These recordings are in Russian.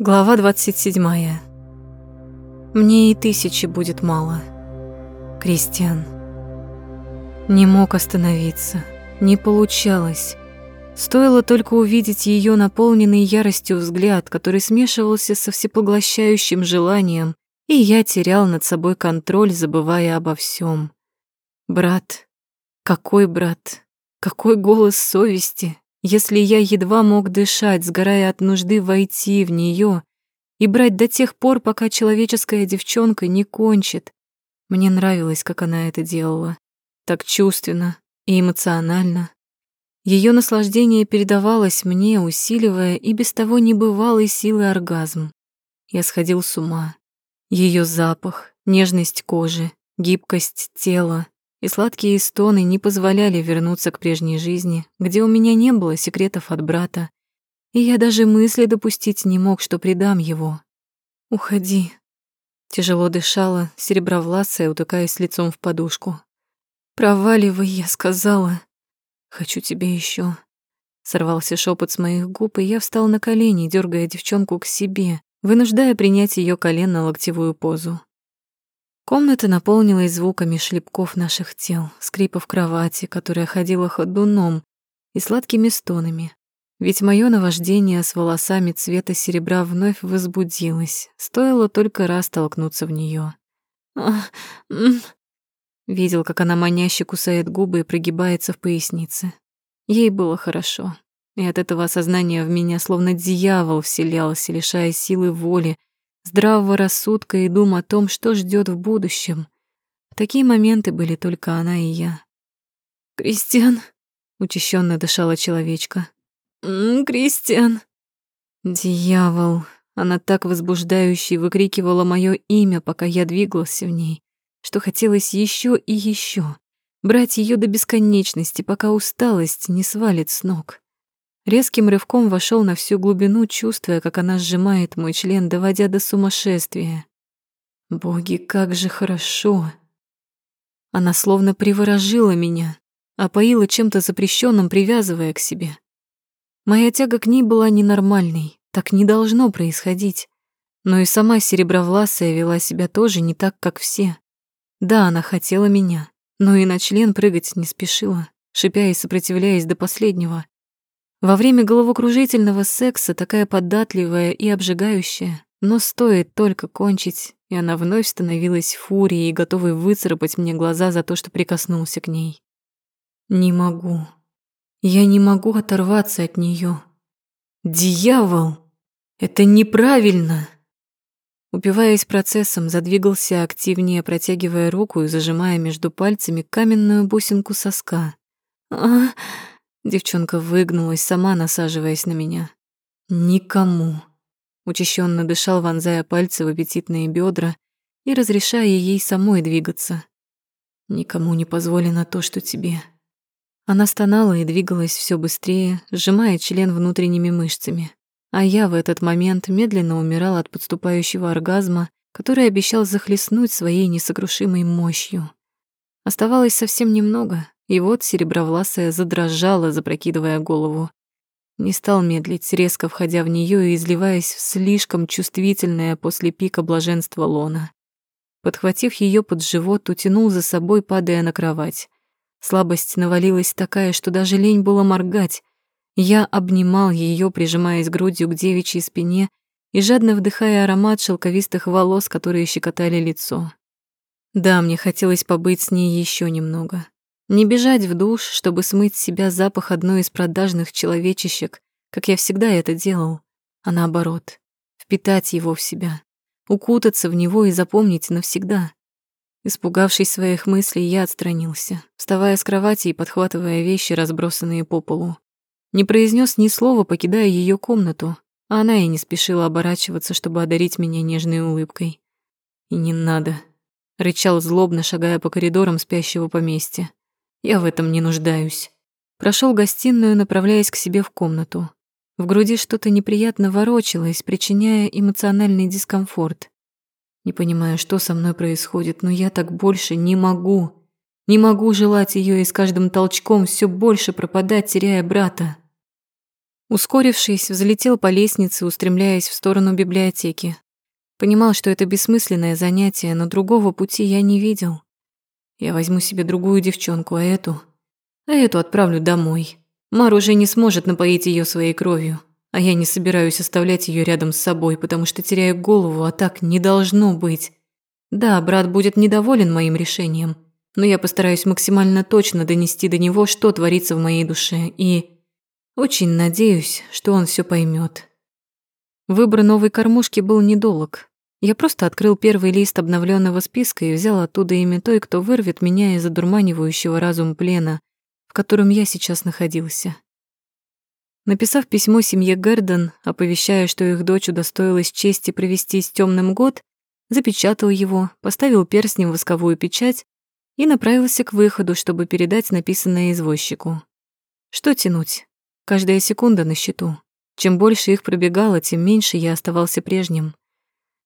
Глава 27. Мне и тысячи будет мало. Кристиан. Не мог остановиться. Не получалось. Стоило только увидеть ее наполненный яростью взгляд, который смешивался со всепоглощающим желанием, и я терял над собой контроль, забывая обо всем. Брат. Какой брат? Какой голос совести? Если я едва мог дышать, сгорая от нужды войти в нее и брать до тех пор, пока человеческая девчонка не кончит. Мне нравилось, как она это делала. Так чувственно и эмоционально. Ее наслаждение передавалось мне, усиливая и без того небывалой силы оргазм. Я сходил с ума. Ее запах, нежность кожи, гибкость тела, и сладкие стоны не позволяли вернуться к прежней жизни, где у меня не было секретов от брата, и я даже мысли допустить не мог, что предам его. «Уходи», — тяжело дышала, серебровласая, утыкаясь лицом в подушку. «Проваливай», — я сказала. «Хочу тебя еще. Сорвался шепот с моих губ, и я встал на колени, дергая девчонку к себе, вынуждая принять ее колен на локтевую позу. Комната наполнилась звуками шлепков наших тел, скрипов кровати, которая ходила ходуном, и сладкими стонами. Ведь мое наваждение с волосами цвета серебра вновь возбудилось, стоило только раз толкнуться в нее. Видел, как она маняще кусает губы и прогибается в пояснице. Ей было хорошо, и от этого осознания в меня словно дьявол вселялся, лишая силы воли, здравого рассудка и дум о том, что ждет в будущем. В такие моменты были только она и я. «Кристиан!» — учащенно дышала человечка. «М -м, «Кристиан!» «Дьявол!» Она так возбуждающе выкрикивала мое имя, пока я двигался в ней, что хотелось еще и еще брать ее до бесконечности, пока усталость не свалит с ног. Резким рывком вошел на всю глубину, чувствуя, как она сжимает мой член, доводя до сумасшествия. Боги, как же хорошо! Она словно приворожила меня, опоила чем-то запрещенным, привязывая к себе. Моя тяга к ней была ненормальной, так не должно происходить. Но и сама Серебровласая вела себя тоже не так, как все. Да, она хотела меня, но и на член прыгать не спешила, шипя и сопротивляясь до последнего. Во время головокружительного секса такая податливая и обжигающая, но стоит только кончить, и она вновь становилась фурией, готовой выцарапать мне глаза за то, что прикоснулся к ней. Не могу. Я не могу оторваться от нее. Дьявол! Это неправильно! Упиваясь процессом, задвигался активнее, протягивая руку и зажимая между пальцами каменную бусинку соска. а Девчонка выгнулась, сама насаживаясь на меня. Никому. Учащенно дышал, вонзая пальцы в аппетитные бедра и разрешая ей самой двигаться. Никому не позволено то, что тебе. Она стонала и двигалась все быстрее, сжимая член внутренними мышцами. А я в этот момент медленно умирал от подступающего оргазма, который обещал захлестнуть своей несокрушимой мощью. Оставалось совсем немного, и вот серебровласая задрожала, запрокидывая голову. Не стал медлить, резко входя в нее и изливаясь в слишком чувствительное после пика блаженства лона. Подхватив ее под живот, утянул за собой, падая на кровать. Слабость навалилась такая, что даже лень было моргать. Я обнимал ее, прижимаясь грудью к девичьей спине и жадно вдыхая аромат шелковистых волос, которые щекотали лицо. Да, мне хотелось побыть с ней еще немного. Не бежать в душ, чтобы смыть с себя запах одной из продажных человечищек, как я всегда это делал, а наоборот, впитать его в себя, укутаться в него и запомнить навсегда. Испугавшись своих мыслей, я отстранился, вставая с кровати и подхватывая вещи, разбросанные по полу. Не произнес ни слова, покидая ее комнату, а она и не спешила оборачиваться, чтобы одарить меня нежной улыбкой. «И не надо», — рычал злобно, шагая по коридорам спящего поместья. Я в этом не нуждаюсь. Прошел гостиную, направляясь к себе в комнату. В груди что-то неприятно ворочалось, причиняя эмоциональный дискомфорт. Не понимаю, что со мной происходит, но я так больше не могу. Не могу желать ее и с каждым толчком все больше пропадать, теряя брата. Ускорившись, взлетел по лестнице, устремляясь в сторону библиотеки. Понимал, что это бессмысленное занятие, но другого пути я не видел. Я возьму себе другую девчонку, а эту... А эту отправлю домой. Мар уже не сможет напоить ее своей кровью, а я не собираюсь оставлять ее рядом с собой, потому что теряю голову, а так не должно быть. Да, брат будет недоволен моим решением, но я постараюсь максимально точно донести до него, что творится в моей душе, и... Очень надеюсь, что он все поймет. Выбор новой кормушки был недолг. Я просто открыл первый лист обновленного списка и взял оттуда имя той, кто вырвет меня из одурманивающего разум плена, в котором я сейчас находился. Написав письмо семье Гердон, оповещая, что их дочь удостоилась чести провести с темным год, запечатал его, поставил перстнем восковую печать и направился к выходу, чтобы передать написанное извозчику. Что тянуть? Каждая секунда на счету. Чем больше их пробегало, тем меньше я оставался прежним.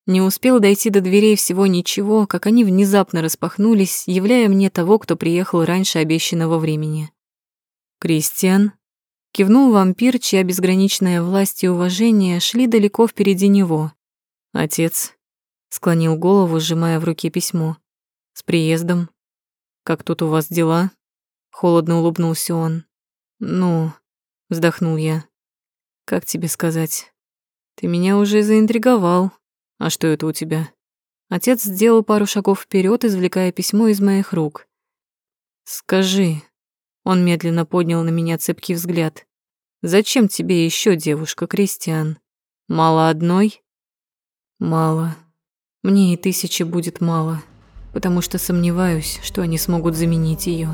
Не успел дойти до дверей всего ничего, как они внезапно распахнулись, являя мне того, кто приехал раньше обещанного времени. «Кристиан?» — кивнул вампир, чья безграничная власть и уважение шли далеко впереди него. «Отец?» — склонил голову, сжимая в руке письмо. «С приездом. Как тут у вас дела?» Холодно улыбнулся он. «Ну, вздохнул я. Как тебе сказать? Ты меня уже заинтриговал. А что это у тебя? Отец сделал пару шагов вперед, извлекая письмо из моих рук. Скажи. Он медленно поднял на меня цепкий взгляд. Зачем тебе еще девушка, Кристиан? Мало одной? Мало. Мне и тысячи будет мало, потому что сомневаюсь, что они смогут заменить ее.